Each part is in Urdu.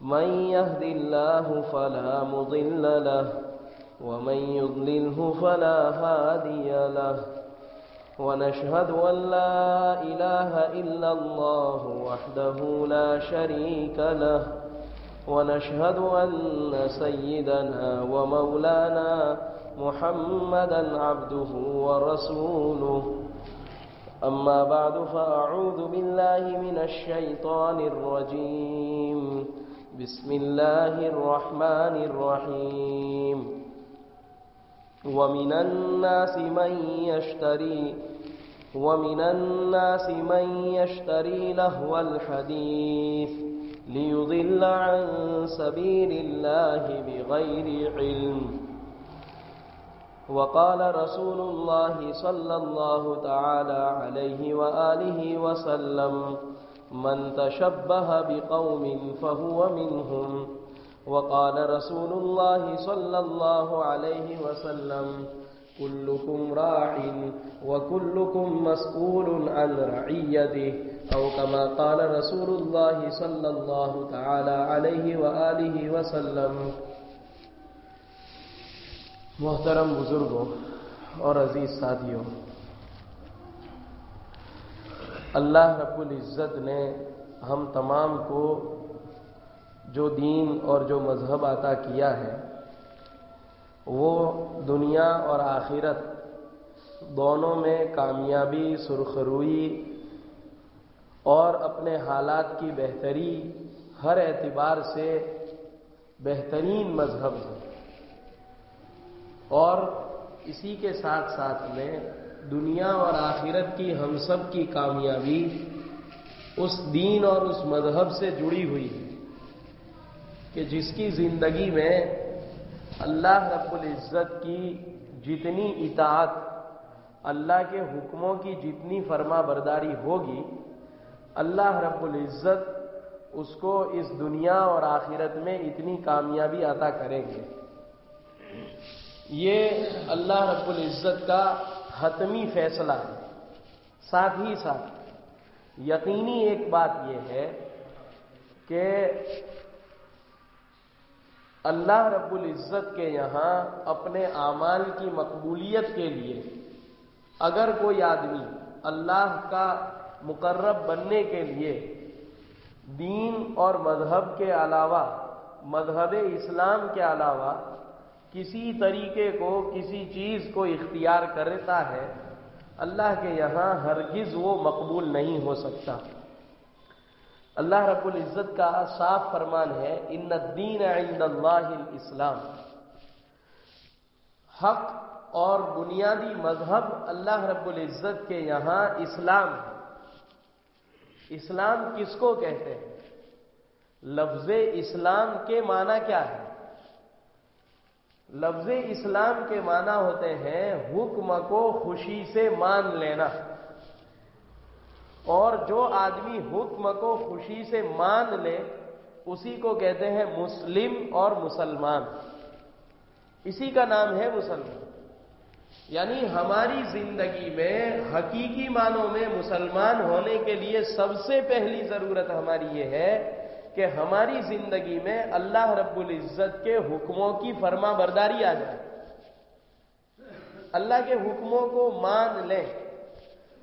من يهد الله فلا مضل له، ومن يضلله فلا هادي له. ونشهد أن لا إله إلا الله وحده لا شريك له. ونشهد أن سيدنا ومولانا محمدا عبده ورسوله. أما بعد، فأعوذ بالله من الشيطان الرجيم. بسم الله الرحمن الرحيم. ومن الناس من يشتري، ومن الناس من يشتري لهو الحديث ليضل عن سبيل الله بغير علم. وقال رسول الله صلى الله تعالى عليه وآله وسلم من تشبه بقوم فهو منهم. وقال رسول الله صلى الله عليه وسلم، كلكم راع وكلكم مسؤول عن رعيته. أو كما قال رسول الله صلى الله تعالى عليه وآله وسلم. محترم بزرگوں اور عزیز ساتھیوں اللہ رب العزت نے ہم تمام کو جو دین اور جو مذہب عطا کیا ہے، وہ دنیا اور آخرت دونوں میں کامیابی، سرخروئی اور اپنے حالات کی بہتری ہر اعتبار سے بہترین مذہب ہے۔ اور اسی کے ساتھ ساتھ میں دنیا اور آخرت کی ہم سب کی کامیابی اس دین اور اس مذہب سے جڑی ہوئی ہے کہ جس کی زندگی میں اللہ رب العزت کی جتنی اطاعت، اللہ کے حکموں کی جتنی فرما برداری ہوگی، اللہ رب العزت اس کو اس دنیا اور آخرت میں اتنی کامیابی عطا کریں گے۔ یہ اللہ رب العزت کا حتمی فیصلہ ہے۔ ساتھ ہی ساتھ، یقینی ایک بات یہ ہے کہ اللہ رب العزت کے یہاں اپنے اعمال کی مقبولیت کے لیے اگر کوئی آدمی اللہ کا مقرب بننے کے لیے دین اور مذہب کے علاوہ، مذہب اسلام کے علاوہ کسی طریقے کو، کسی چیز کو اختیار کرتا ہے، اللہ کے یہاں ہرگز وہ مقبول نہیں ہو سکتا۔ اللہ رب العزت کا صاف فرمان ہے، ان الدین عند اللہ الاسلام حق اور بنیادی مذہب اللہ رب العزت کے یہاں اسلام ہے۔ اسلام کس کو کہتے ہیں؟ لفظ اسلام کے معنی کیا ہے؟ لفظ اسلام کے معنی ہوتے ہیں حکم کو خوشی سے مان لینا۔ اور جو آدمی حکم کو خوشی سے مان لے، اسی کو کہتے ہیں مسلم اور مسلمان۔ اسی کا نام ہے مسلمان۔ یعنی ہماری زندگی میں حقیقی معنوں میں مسلمان ہونے کے لیے سب سے پہلی ضرورت ہماری یہ ہے کہ ہماری زندگی میں اللہ رب العزت کے حکموں کی فرما برداری آ جائے۔ اللہ کے حکموں کو مان لیں۔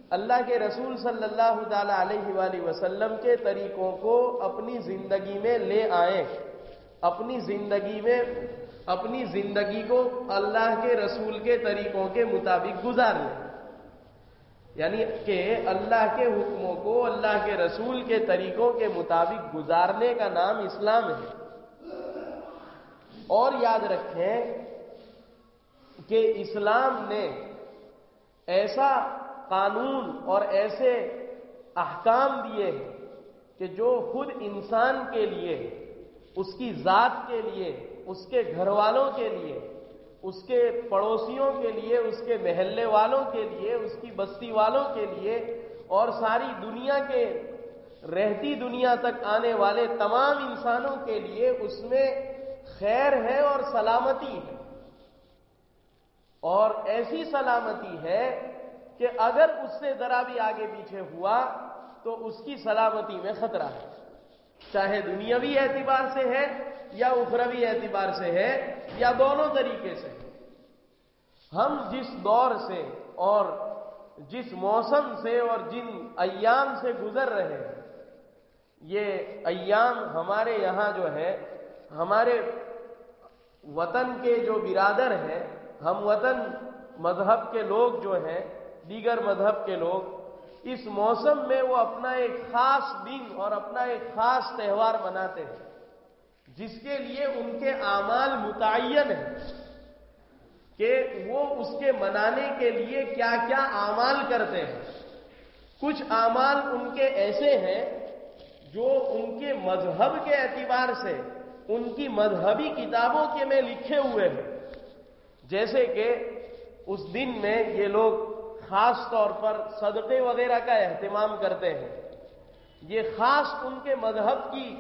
اللہ کے رسول صلی اللہ تعالی علیہ وآلہ وسلم کے طریقوں کو اپنی زندگی میں لے آئیں۔ اپنی زندگی میں، اپنی زندگی کو اللہ کے رسول کے طریقوں کے مطابق گزار لیں۔ یعنی کہ اللہ کے حکموں کو، اللہ کے رسول کے طریقوں کے مطابق گزارنے کا نام اسلام ہے۔ اور یاد رکھیں کہ اسلام نے ایسا قانون اور ایسے احکام دیے ہیں کہ جو خود انسان کے لیے، اس کی ذات کے لیے، اس کے گھر والوں کے لیے اس کے پڑوسیوں کے لیے، اس کے محلے والوں کے لیے، اس کی بستی والوں کے لیے اور ساری دنیا کے رہتی دنیا تک آنے والے تمام انسانوں کے لیے اس میں خیر ہے اور سلامتی ہے۔ اور ایسی سلامتی ہے کہ اگر اس سے ذرا بھی آگے پیچھے ہوا تو اس کی سلامتی میں خطرہ ہے۔ چاہے دنیاوی اعتبار سے ہے یا اخروی اعتبار سے ہے یا دونوں طریقے سے ہم جس دور سے اور جس موسم سے اور جن ایام سے گزر رہے ہیں، یہ ایام ہمارے یہاں جو ہے، ہمارے وطن کے جو برادر ہیں، ہم وطن مذہب کے لوگ جو ہیں، دیگر مذہب کے لوگ، اس موسم میں وہ اپنا ایک خاص دن اور اپنا ایک خاص تہوار مناتے ہیں۔ جس کے لیے ان کے اعمال متعین ہیں، کہ وہ اس کے منانے کے لیے کیا کیا اعمال کرتے ہیں۔ کچھ اعمال ان کے ایسے ہیں جو ان کے مذہب کے اعتبار سے، ان کی مذہبی کتابوں کے میں لکھے ہوئے ہیں۔ جیسے کہ اس دن میں یہ لوگ خاص طور پر صدقے وغیرہ کا اہتمام کرتے ہیں۔ یہ خاص ان کے مذہب کی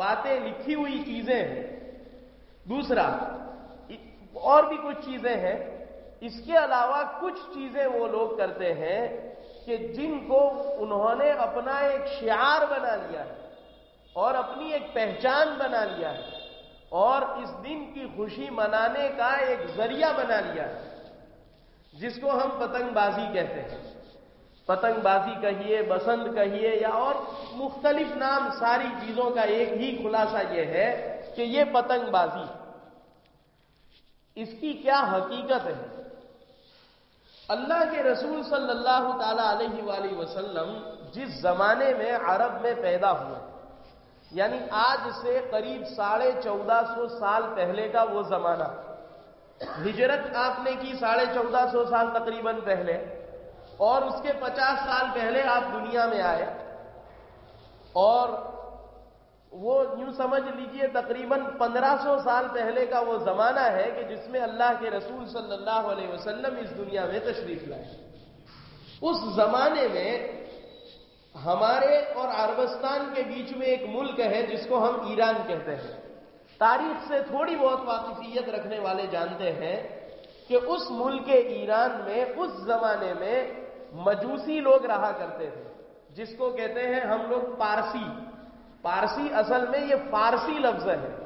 باتیں لکھی ہوئی چیزیں ہیں۔ دوسرا اور بھی کچھ چیزیں ہیں۔ اس کے علاوہ کچھ چیزیں وہ لوگ کرتے ہیں کہ جن کو انہوں نے اپنا ایک شعار بنا لیا ہے اور اپنی ایک پہچان بنا لیا ہے اور اس دن کی خوشی منانے کا ایک ذریعہ بنا لیا ہے، جس کو ہم پتنگ بازی کہتے ہیں۔ پتنگ بازی کہیے، بسنت کہیے یا اور مختلف نام ساری چیزوں کا ایک ہی خلاصہ یہ ہے کہ یہ پتنگ بازی اس کی کیا حقیقت ہے؟ اللہ کے رسول صلی اللہ تعالی علیہ وآلہ وسلم جس زمانے میں عرب میں پیدا ہوئے یعنی آج سے قریب ساڑھے چودہ سو سال پہلے کا وہ زمانہ۔ ہجرت آپ نے کی ساڑھے چودہ سو سال تقریباً پہلے۔ اور اس کے پچاس سال پہلے آپ دنیا میں آئے اور وہ یوں سمجھ لیجیے تقریباً پندرہ سو سال پہلے کا وہ زمانہ ہے کہ جس میں اللہ کے رسول صلی اللہ علیہ وسلم اس دنیا میں تشریف لائے۔ اس زمانے میں ہمارے اور عربستان کے بیچ میں ایک ملک ہے جس کو ہم ایران کہتے ہیں۔ تاریخ سے تھوڑی بہت واقفیت رکھنے والے جانتے ہیں کہ اس ملک ایران میں اس زمانے میں مجوسی لوگ رہا کرتے تھے، جس کو کہتے ہیں ہم لوگ پارسی۔ پارسی اصل میں یہ فارسی لفظ ہے۔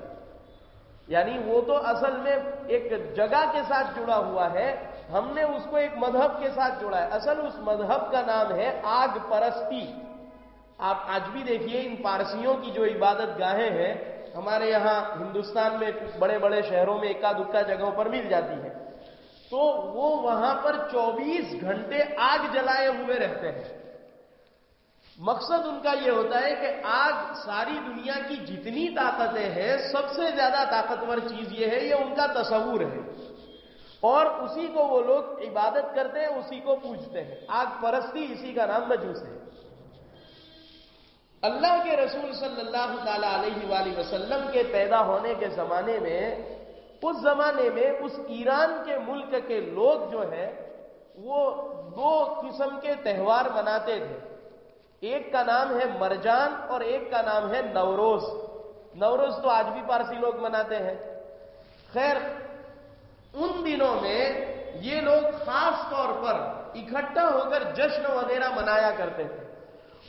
یعنی وہ تو اصل میں ایک جگہ کے ساتھ جڑا ہوا ہے۔ ہم نے اس کو ایک مذہب کے ساتھ جوڑا ہے۔ اصل اس مذہب کا نام ہے آگ پرستی۔ آپ آج بھی دیکھیے ان پارسیوں کی جو عبادت گاہیں ہیں، ہمارے یہاں ہندوستان میں بڑے بڑے شہروں میں اکا دکا جگہوں پر مل جاتی ہے۔ تو وہ وہاں پر چوبیس گھنٹے آگ جلائے ہوئے رہتے ہیں۔ مقصد ان کا یہ ہوتا ہے کہ آگ ساری دنیا کی جتنی طاقتیں ہیں، سب سے زیادہ طاقتور چیز یہ ہے، یہ ان کا تصور ہے۔ اور اسی کو وہ لوگ عبادت کرتے ہیں، اسی کو پوچھتے ہیں۔ آگ پرستی، اسی کا نام مجوس ہے۔ اللہ کے رسول صلی اللہ تعالی علیہ وآلہ وسلم کے پیدا ہونے کے زمانے میں اس زمانے میں اس ایران کے ملک کے لوگ جو ہے وہ دو قسم کے تہوار مناتے تھے۔ ایک کا نام ہے مرجان اور ایک کا نام ہے نوروز۔ نوروز تو آج بھی پارسی لوگ مناتے ہیں۔ خیر، ان دنوں میں یہ لوگ خاص طور پر اکٹھا ہو کر جشن وغیرہ منایا کرتے تھے۔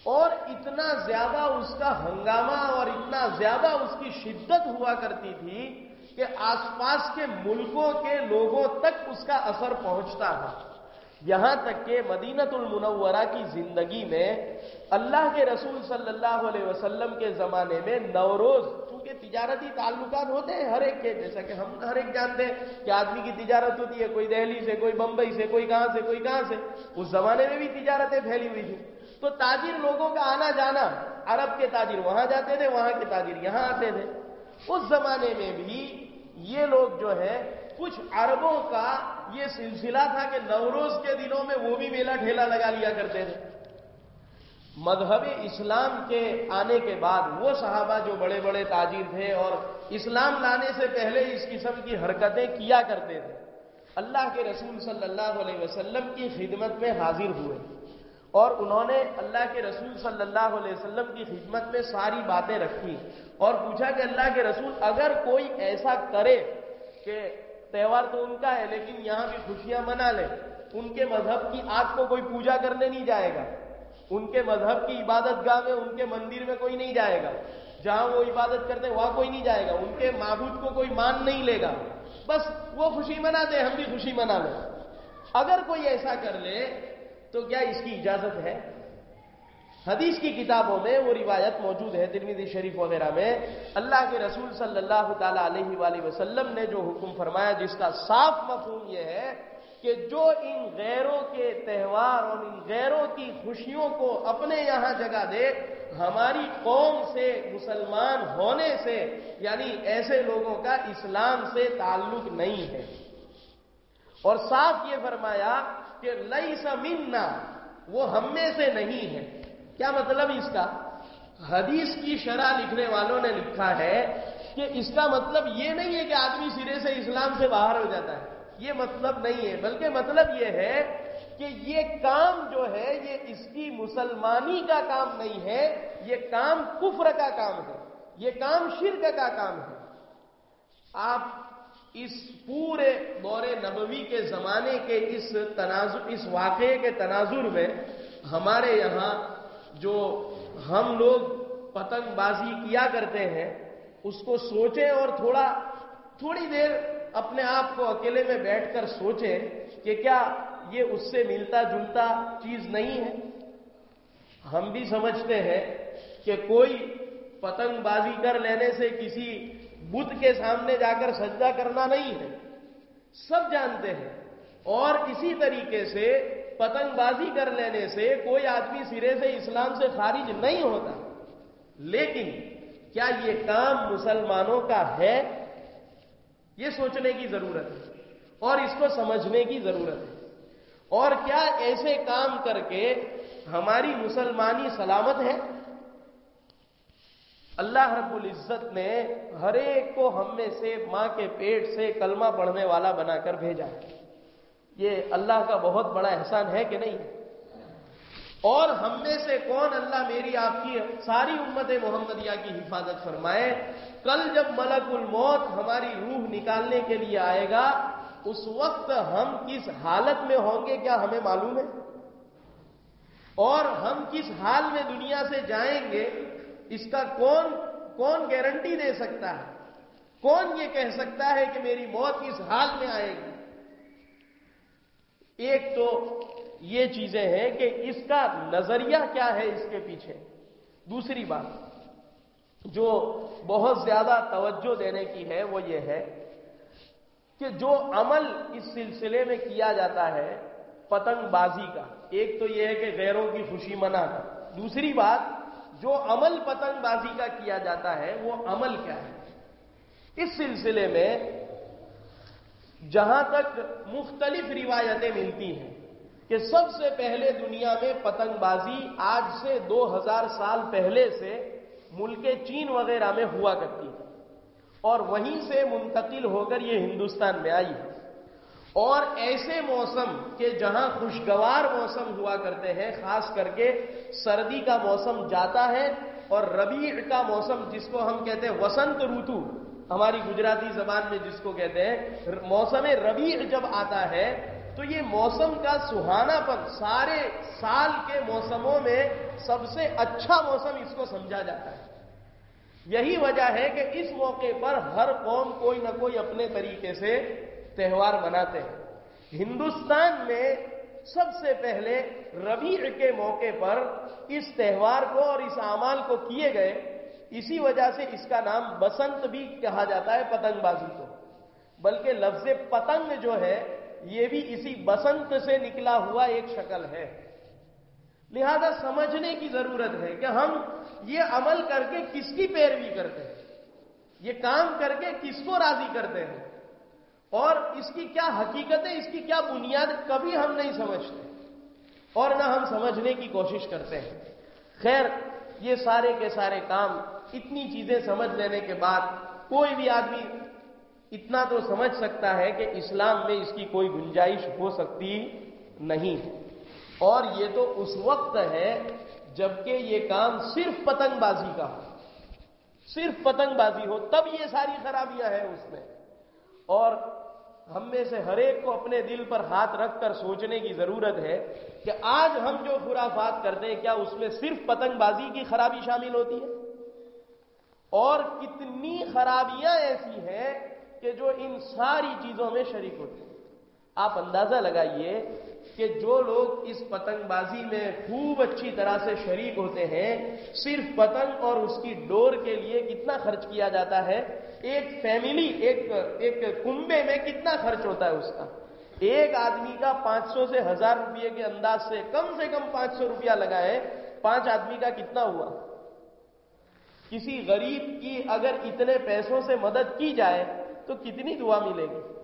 اور اتنا زیادہ اس کا ہنگامہ اور اتنا زیادہ اس کی شدت ہوا کرتی تھی کہ آس پاس کے ملکوں کے لوگوں تک اس کا اثر پہنچتا تھا۔ یہاں تک کہ مدینت المنورہ کی زندگی میں اللہ کے رسول صلی اللہ علیہ وسلم کے زمانے میں نوروز، چونکہ تجارتی تعلقات ہوتے ہیں ہر ایک کے، جیسا کہ ہم ہر ایک جانتے ہیں کہ آدمی کی تجارت ہوتی ہے، کوئی دہلی سے، کوئی بمبئی سے، کوئی کہاں سے، کوئی کہاں سے۔ اس زمانے میں بھی تجارتیں پھیلی ہوئی تھی تو تاجر لوگوں کا آنا جانا، عرب کے تاجر وہاں جاتے تھے، وہاں کے تاجر یہاں آتے تھے۔ اس زمانے میں بھی یہ لوگ جو ہے، کچھ عربوں کا یہ سلسلہ تھا کہ نوروز کے دنوں میں وہ بھی میلہ ٹھیلا لگا لیا کرتے تھے۔ مذہب اسلام کے آنے کے بعد وہ صحابہ جو بڑے بڑے تاجر تھے اور اسلام لانے سے پہلے اس قسم کی حرکتیں کیا کرتے تھے۔ اللہ کے رسول صلی اللہ علیہ وسلم کی خدمت میں حاضر ہوئے۔ اور انہوں نے اللہ کے رسول صلی اللہ علیہ وسلم کی خدمت میں ساری باتیں رکھی اور پوچھا کہ اللہ کے رسول اگر کوئی ایسا کرے کہ تہوار تو ان کا ہے لیکن یہاں بھی خوشیاں منا لے، ان کے مذہب کی آگ کو کوئی پوجا کرنے نہیں جائے گا۔ ان کے مذہب کی عبادت گاہ میں، ان کے مندر میں کوئی نہیں جائے گا۔ جہاں وہ عبادت کرتے وہاں کوئی نہیں جائے گا۔ ان کے معبود کو کوئی مان نہیں لے گا۔ بس وہ خوشی منا دے، ہم بھی خوشی منا لیں۔ اگر کوئی ایسا کر لے تو کیا اس کی اجازت ہے؟ حدیث کی کتابوں میں وہ روایت موجود ہے ترمیدی شریف وغیرہ میں۔ اللہ کے رسول صلی اللہ تعالی علیہ وآلہ وسلم نے جو حکم فرمایا، جس کا صاف مفہوم یہ ہے کہ جو ان غیروں کے تہوار اور ان غیروں کی خوشیوں کو اپنے یہاں جگہ دے، ہماری قوم سے، مسلمان ہونے سے یعنی ایسے لوگوں کا اسلام سے تعلق نہیں ہے۔ اور صاف یہ فرمایا کہ لئی سمنا وہ ہم میں سے نہیں ہے۔ کیا مطلب اس کا؟ حدیث کی شرح لکھنے والوں نے لکھا ہے کہ اس کا مطلب یہ نہیں ہے کہ آدمی سرے سے اسلام سے باہر ہو جاتا ہے۔ یہ مطلب نہیں ہے، بلکہ مطلب یہ ہے کہ یہ کام جو ہے، یہ اس کی مسلمانی کا کام نہیں ہے، یہ کام کفر کا کام ہے۔ یہ کام شرک کا کام ہے۔ آپ اس پورے دور نبوی کے زمانے کے اس تناظر اس واقعے کے تناظر میں ہمارے یہاں جو ہم لوگ پتنگ بازی کیا کرتے ہیں، اس کو سوچیں اور تھوڑا، تھوڑی دیر اپنے آپ کو اکیلے میں بیٹھ کر سوچیں کہ کیا یہ اس سے ملتا جلتا چیز نہیں ہے۔ ہم بھی سمجھتے ہیں کہ کوئی پتنگ بازی کر لینے سے کسی بدھ کے سامنے جا کر سجدہ کرنا نہیں ہے۔ سب جانتے ہیں۔ اور اسی طریقے سے پتنگ بازی کر لینے سے کوئی آدمی سرے سے اسلام سے خارج نہیں ہوتا۔ لیکن کیا یہ کام مسلمانوں کا ہے؟ یہ سوچنے کی ضرورت ہے۔ اور اس کو سمجھنے کی ضرورت ہے۔ اور کیا ایسے کام کر کے ہماری مسلمانی سلامت ہے؟ اللہ رب العزت نے ہر ایک کو ہم میں سے ماں کے پیٹ سے کلمہ پڑھنے والا بنا کر بھیجا یہ اللہ کا بہت بڑا احسان ہے کہ نہیں؟ اور ہم میں سے کون اللہ میری آپ کی ساری امت محمدیہ کی حفاظت فرمائے؟ کل جب ملک الموت ہماری روح نکالنے کے لیے آئے گا، اس وقت ہم کس حالت میں ہوں گے کیا ہمیں معلوم ہے؟ اور ہم کس حال میں دنیا سے جائیں گے؟ اس کا کون کون گارنٹی دے سکتا ہے؟ کون یہ کہہ سکتا ہے کہ میری موت کس حال میں آئے گی؟ ایک تو یہ چیزیں ہیں کہ اس کا نظریہ کیا ہے اس کے پیچھے؟ دوسری بات جو بہت زیادہ توجہ دینے کی ہے وہ یہ ہے کہ جو عمل اس سلسلے میں کیا جاتا ہے پتنگ بازی کا، ایک تو یہ ہے کہ غیروں کی خوشی منانا۔ دوسری بات جو عمل پتنگ بازی کا کیا جاتا ہے، وہ عمل کیا ہے؟ اس سلسلے میں جہاں تک مختلف روایتیں ملتی ہیں کہ سب سے پہلے دنیا میں پتنگ بازی آج سے دو ہزار سال پہلے سے ملک چین وغیرہ میں ہوا کرتی ہے اور وہیں سے منتقل ہو کر یہ ہندوستان میں آئی ہے۔ اور ایسے موسم کے جہاں خوشگوار موسم ہوا کرتے ہیں، خاص کر کے سردی کا موسم جاتا ہے اور ربیع کا موسم جس کو ہم کہتے ہیں وسنت روتو ہماری گجراتی زبان میں جس کو کہتے ہیں، موسم ربیع جب آتا ہے تو یہ موسم کا سہانا پن سارے سال کے موسموں میں سب سے اچھا موسم اس کو سمجھا جاتا ہے۔ یہی وجہ ہے کہ اس موقع پر ہر قوم کوئی نہ کوئی اپنے طریقے سے تہوار مناتے ہیں۔ ہندوستان میں سب سے پہلے ربیع کے موقع پر اس تہوار کو اور اس اعمال کو کیے گئے۔ اسی وجہ سے اس کا نام بسنت بھی کہا جاتا ہے پتنگ بازی کو۔ بلکہ لفظ پتنگ جو ہے، یہ بھی اسی بسنت سے نکلا ہوا ایک شکل ہے۔ لہذا سمجھنے کی ضرورت ہے کہ ہم یہ عمل کر کے کس کی پیروی کرتے ہیں؟ یہ کام کر کے کس کو راضی کرتے ہیں؟ اور اس کی کیا حقیقت ہے اس کی کیا بنیاد کبھی ہم نہیں سمجھتے اور نہ ہم سمجھنے کی کوشش کرتے ہیں۔ خیر، یہ سارے کے سارے کام، اتنی چیزیں سمجھ لینے کے بعد کوئی بھی آدمی اتنا تو سمجھ سکتا ہے کہ اسلام میں اس کی کوئی گنجائش ہو سکتی نہیں۔ اور یہ تو اس وقت ہے جبکہ یہ کام صرف پتنگ بازی کا ہو۔ صرف پتنگ بازی ہو، تب یہ ساری خرابیاں ہیں اس میں۔ اور ہم میں سے ہر ایک کو اپنے دل پر ہاتھ رکھ کر سوچنے کی ضرورت ہے کہ آج ہم جو خرافات کرتے ہیں، کیا اس میں صرف پتنگ بازی کی خرابی شامل ہوتی ہے؟ اور کتنی خرابیاں ایسی ہیں کہ جو ان ساری چیزوں میں شریک ہوتی ہیں۔ آپ اندازہ لگائیے کہ جو لوگ اس پتنگ بازی میں خوب اچھی طرح سے شریک ہوتے ہیں، صرف پتنگ اور اس کی ڈور کے لیے کتنا خرچ کیا جاتا ہے؟ ایک فیملی، ایک ایک کنبے میں کتنا خرچ ہوتا ہے اس کا؟ ایک آدمی کا پانچ سو سے ہزار روپئے کے انداز سے کم سے کم پانچ سو روپیہ لگائے، پانچ آدمی کا کتنا ہوا؟ کسی غریب کی اگر اتنے پیسوں سے مدد کی جائے تو کتنی دعا ملے گی؟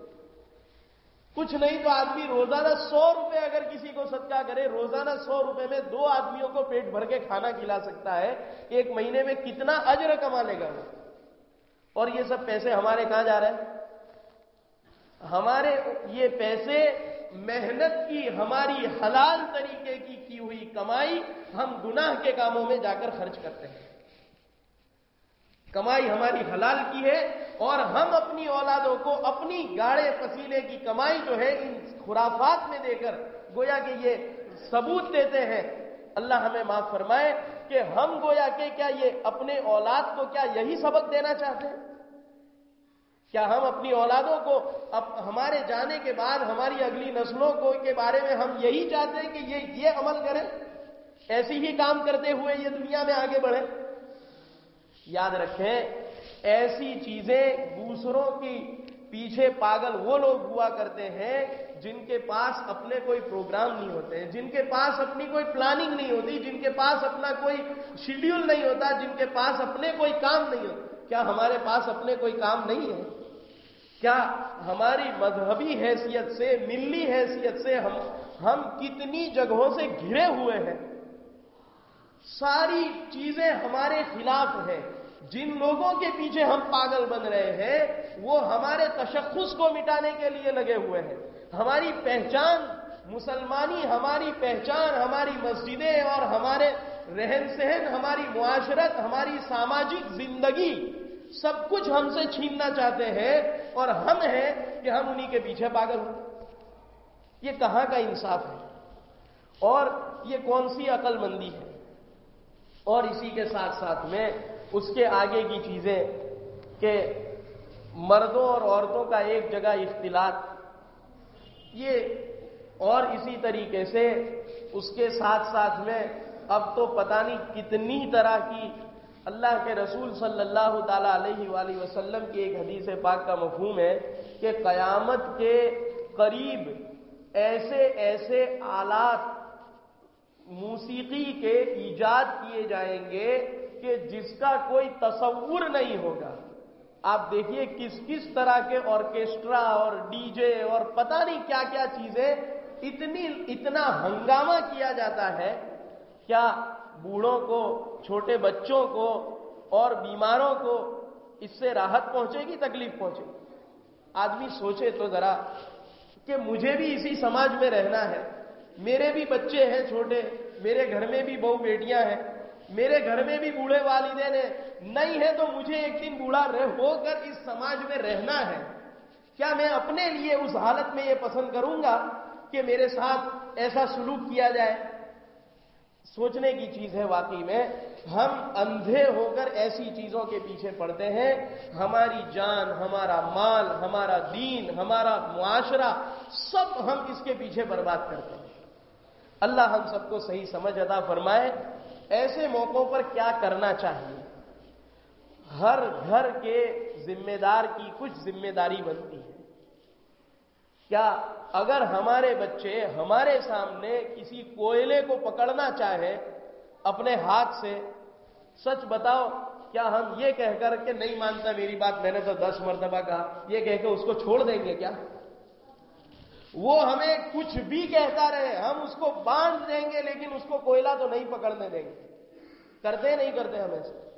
کچھ نہیں تو آدمی روزانہ سو روپے اگر کسی کو صدقہ کرے، روزانہ سو روپے میں دو آدمیوں کو پیٹ بھر کے کھانا کھلا سکتا ہے۔ ایک مہینے میں کتنا اجر کما لے گا وہ؟ اور یہ سب پیسے ہمارے کہاں جا رہے ہیں؟ ہمارے یہ پیسے محنت کی، ہماری حلال طریقے کی کی ہوئی کمائی ہم گناہ کے کاموں میں جا کر خرچ کرتے ہیں۔ کمائی ہماری حلال کی ہے اور ہم اپنی اولادوں کو اپنی گاڑے پسینے کی کمائی جو ہے ان خرافات میں دے کر گویا کہ یہ ثبوت دیتے ہیں۔ اللہ ہمیں معاف فرمائے کہ ہم گویا کہ کیا یہ اپنے اولاد کو کیا یہی سبق دینا چاہتے ہیں؟ کیا ہم اپنی اولادوں کو اب ہمارے جانے کے بعد ہماری اگلی نسلوں کو کے بارے میں ہم یہی چاہتے ہیں کہ یہ یہ عمل کریں؟ ایسی ہی کام کرتے ہوئے یہ دنیا میں آگے بڑھیں۔ یاد رکھیں، ایسی چیزیں دوسروں کی پیچھے پاگل وہ لوگ ہوا کرتے ہیں جن کے پاس اپنے کوئی پروگرام نہیں ہوتے ہیں جن کے پاس اپنی کوئی پلاننگ نہیں ہوتی، جن کے پاس اپنا کوئی شیڈیول نہیں ہوتا، جن کے پاس اپنے کوئی کام نہیں ہوتا۔ کیا ہمارے پاس اپنے کوئی کام نہیں ہے؟ کیا ہماری مذہبی حیثیت سے، ملی حیثیت سے ہم ہم کتنی جگہوں سے گھرے ہوئے ہیں؟ ساری چیزیں ہمارے خلاف ہیں۔ جن لوگوں کے پیچھے ہم پاگل بن رہے ہیں، وہ ہمارے تشخص کو مٹانے کے لیے لگے ہوئے ہیں۔ ہماری پہچان، مسلمانی ہماری پہچان، ہماری مسجدیں اور ہمارے رہن سہن، ہماری معاشرت، ہماری ساماجک زندگی، سب کچھ ہم سے چھیننا چاہتے ہیں اور ہم ہیں کہ ہم انہی کے پیچھے پاگل ہوں۔ یہ کہاں کا انصاف ہے؟ اور یہ کون سی عقل مندی ہے؟ اور اسی کے ساتھ ساتھ میں اس کے آگے کی چیزیں کہ مردوں اور عورتوں کا ایک جگہ اختلاط، یہ اور اسی طریقے سے اس کے ساتھ ساتھ میں اب تو پتہ نہیں کتنی طرح کی اللہ کے رسول صلی اللہ تعالی علیہ وآلہ وسلم کی ایک حدیث پاک کا مفہوم ہے کہ قیامت کے قریب ایسے ایسے آلات، موسیقی کے ایجاد کیے جائیں گے کہ جس کا کوئی تصور نہیں ہوگا۔ آپ دیکھیے کس کس طرح کے آرکیسٹرا اور ڈی جے اور پتہ نہیں کیا کیا چیزیں اتنی اتنا ہنگامہ کیا جاتا ہے۔ کیا بوڑھوں کو، چھوٹے بچوں کو اور بیماروں کو اس سے راحت پہنچے گی، تکلیف پہنچے گی؟ آدمی سوچے تو ذرا کہ مجھے بھی اسی سماج میں رہنا ہے۔ میرے بھی بچے ہیں چھوٹے، میرے گھر میں بھی بہو بیٹیاں ہیں۔ میرے گھر میں بھی بوڑھے والدین ہیں۔ نہیں ہے تو مجھے ایک دن بوڑھا ہو کر اس سماج میں رہنا ہے۔ کیا میں اپنے لیے اس حالت میں یہ پسند کروں گا کہ میرے ساتھ ایسا سلوک کیا جائے؟ سوچنے کی چیز ہے واقعی میں، ہم اندھے ہو کر ایسی چیزوں کے پیچھے پڑتے ہیں۔ ہماری جان، ہمارا مال، ہمارا دین، ہمارا معاشرہ، سب ہم اس کے پیچھے برباد کرتے ہیں۔ اللہ ہم سب کو صحیح سمجھ ادا فرمائے۔ ایسے موقعوں پر کیا کرنا چاہیے؟ ہر گھر کے ذمہ دار کی کچھ ذمہ داری بنتی ہے۔ کیا اگر ہمارے بچے ہمارے سامنے کسی کوئلے کو پکڑنا چاہے اپنے ہاتھ سے، سچ بتاؤ، کیا ہم یہ کہہ کر کہ نہیں مانتا میری بات؟ میں نے تو دس مرتبہ کہا، یہ کہہ کے اس کو چھوڑ دیں گے کیا؟ وہ ہمیں کچھ بھی کہتا رہے، ہم اس کو باندھ دیں گے، لیکن اس کو کوئلہ تو نہیں پکڑنے دیں گے۔ کرتے نہیں کرتے ہمیں۔ سے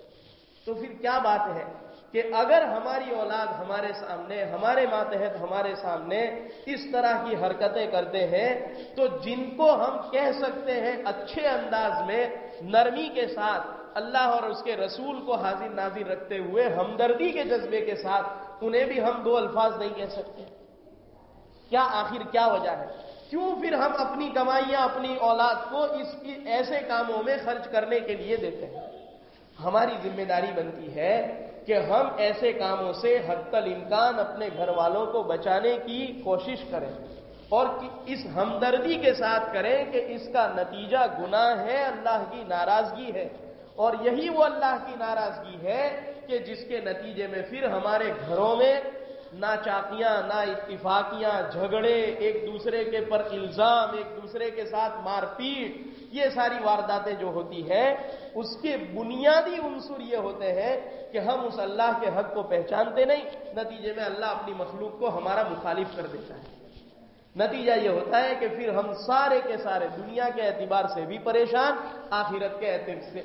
تو پھر کیا بات ہے کہ اگر ہماری اولاد ہمارے سامنے، ہمارے ماتحت ہمارے سامنے اس طرح کی حرکتیں کرتے ہیں، تو جن کو ہم کہہ سکتے ہیں اچھے انداز میں نرمی کے ساتھ، اللہ اور اس کے رسول کو حاضر نازر رکھتے ہوئے ہمدردی کے جذبے کے ساتھ، انہیں بھی ہم دو الفاظ نہیں کہہ سکتے۔ کیا آخر کیا وجہ ہے؟ کیوں پھر ہم اپنی کمائیاں، اپنی اولاد کو اس کی ایسے کاموں میں خرچ کرنے کے لیے دیتے ہیں؟ ہماری ذمہ داری بنتی ہے کہ ہم ایسے کاموں سے حد الامکان اپنے گھر والوں کو بچانے کی کوشش کریں اور اس ہمدردی کے ساتھ کریں کہ اس کا نتیجہ گناہ ہے، اللہ کی ناراضگی ہے۔ اور یہی وہ اللہ کی ناراضگی ہے کہ جس کے نتیجے میں پھر ہمارے گھروں میں نہ چاقیاں نہ اتفاقیاں، جھگڑے ایک دوسرے کے پر الزام، ایک دوسرے کے ساتھ مار پیٹ، یہ ساری وارداتیں جو ہوتی ہے اس کے بنیادی عنصر یہ ہوتے ہیں کہ ہم اس اللہ کے حق کو پہچانتے نہیں، نتیجے میں اللہ اپنی مخلوق کو ہمارا مخالف کر دیتا ہے۔ نتیجہ یہ ہوتا ہے کہ پھر ہم سارے کے سارے دنیا کے اعتبار سے بھی پریشان، آخرت کے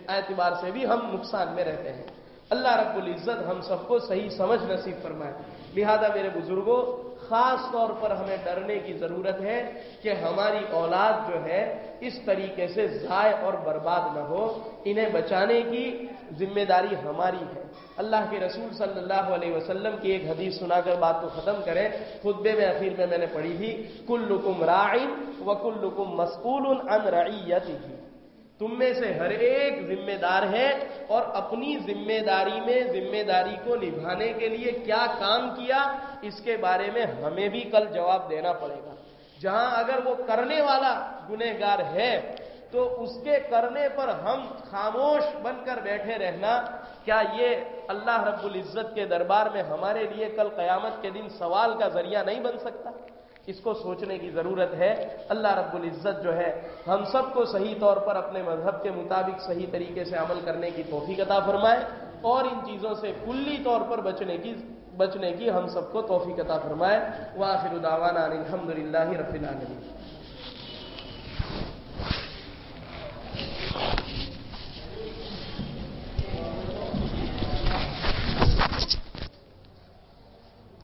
اعتبار سے بھی ہم نقصان میں رہتے ہیں۔ اللہ رب العزت ہم سب کو صحیح سمجھ نصیب فرمائے۔ لہذا میرے بزرگوں خاص طور پر ہمیں ڈرنے کی ضرورت ہے کہ ہماری اولاد جو ہے، اس طریقے سے ضائع اور برباد نہ ہو۔ انہیں بچانے کی ذمہ داری ہماری ہے۔ اللہ کے رسول صلی اللہ علیہ وسلم کی ایک حدیث سنا کر بات کو ختم کریں۔ خطبے میں، اخیر میں میں نے پڑھی تھی کل لکم رائن و کل لکم مسکول ان رعیت ہی تم میں سے ہر ایک ذمہ دار ہے اور اپنی ذمہ داری میں ذمہ داری کو نبھانے کے لیے کیا کام کیا، اس کے بارے میں ہمیں بھی کل جواب دینا پڑے گا۔ جہاں اگر وہ کرنے والا گنہگار ہے، تو اس کے کرنے پر ہم خاموش بن کر بیٹھے رہنا۔ کیا یہ اللہ رب العزت کے دربار میں ہمارے لیے کل قیامت کے دن سوال کا ذریعہ نہیں بن سکتا؟ اس کو سوچنے کی ضرورت ہے۔ اللہ رب العزت جو ہے، ہم سب کو صحیح طور پر اپنے مذہب کے مطابق صحیح طریقے سے عمل کرنے کی توفیق عطا فرمائے اور ان چیزوں سے کلی طور پر بچنے کی بچنے کی ہم سب کو توفیق عطا فرمائے۔ واخر دعوانا الحمد للہ رب العالمین۔